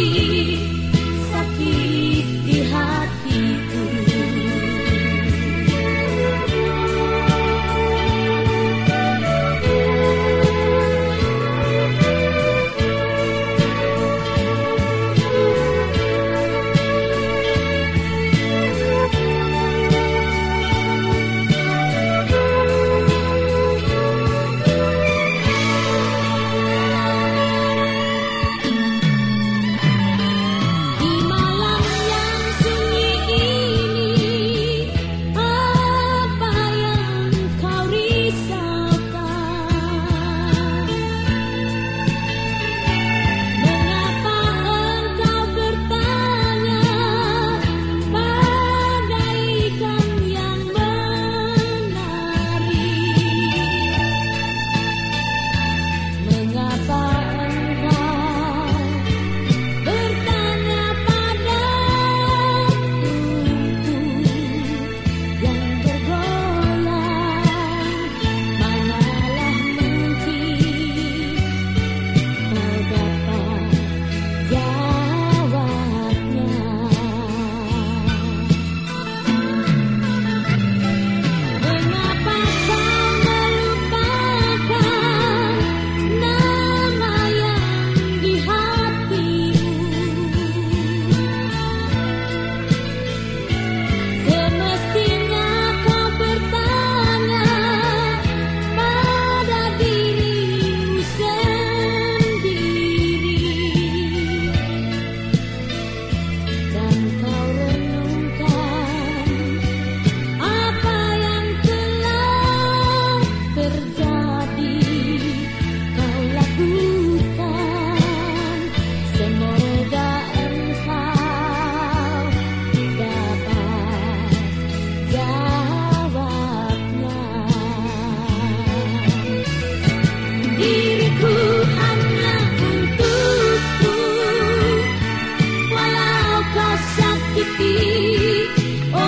意